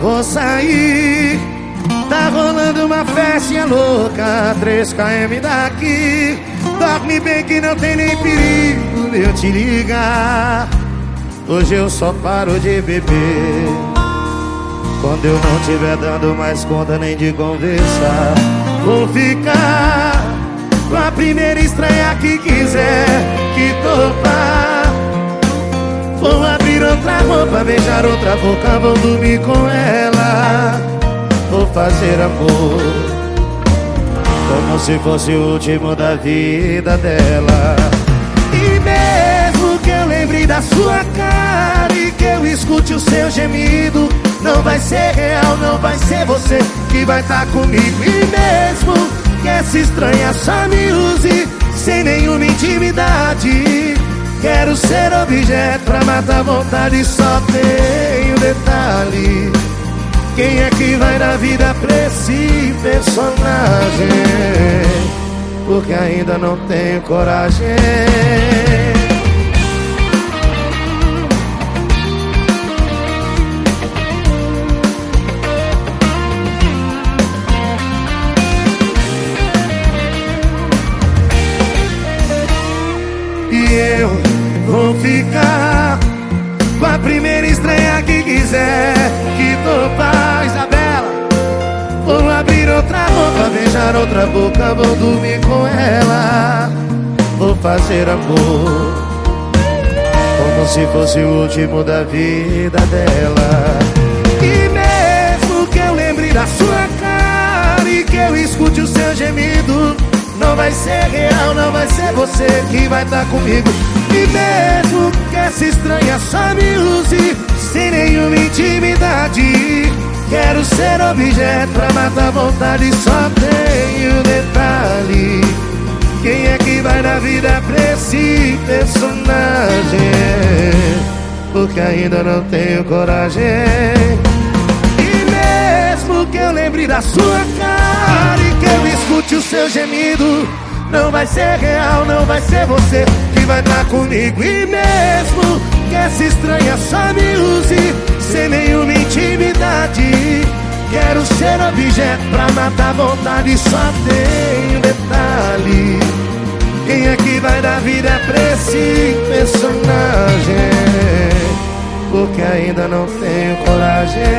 vou sair. Tá rolando uma festinha louca, 3 km daqui. Dorme bem que não tem nem perigo de eu te ligar. Hoje eu só paro de beber. Quando eu não tiver dando mais conta nem de conversar, vou ficar com a primeira estranha que quiser que topar. Outra roupa, beijar outra boca, vou dormir com ela. Vou fazer amor como se fosse o último da vida dela. E mesmo que eu lembre da sua cara e que eu escute o seu gemido, não vai ser real, não vai ser você que vai estar tá comigo. E mesmo que essa estranha só me use sem nenhuma intimidade. Quero ser objeto pra matar vontade, só tenho detalhe. Quem é que vai dar vida pra esse personagem? Porque ainda não tenho coragem. E eu vou ficar com a primeira estranha que quiser que topar, Isabela. Vou abrir outra boca, beijar outra boca, vou dormir com ela. Vou fazer amor como se fosse o último da vida dela. E mesmo Não vai ser real, não vai ser você que vai estar tá comigo. E mesmo que essa estranha só me use Sem nenhuma intimidade Quero ser objeto pra matar vontade Só tenho detalhe. Quem é que vai dar vida pra esse personagem? Porque ainda não tenho coragem. E mesmo que eu lembre da sua cara escute o seu gemido. Não vai ser real, não vai ser você que vai estar comigo. E mesmo que essa estranha só me use Sem nenhuma intimidade. Quero ser objeto pra matar vontade Só tenho detalhe Quem é que vai dar vida pra esse personagem? Porque ainda não tenho coragem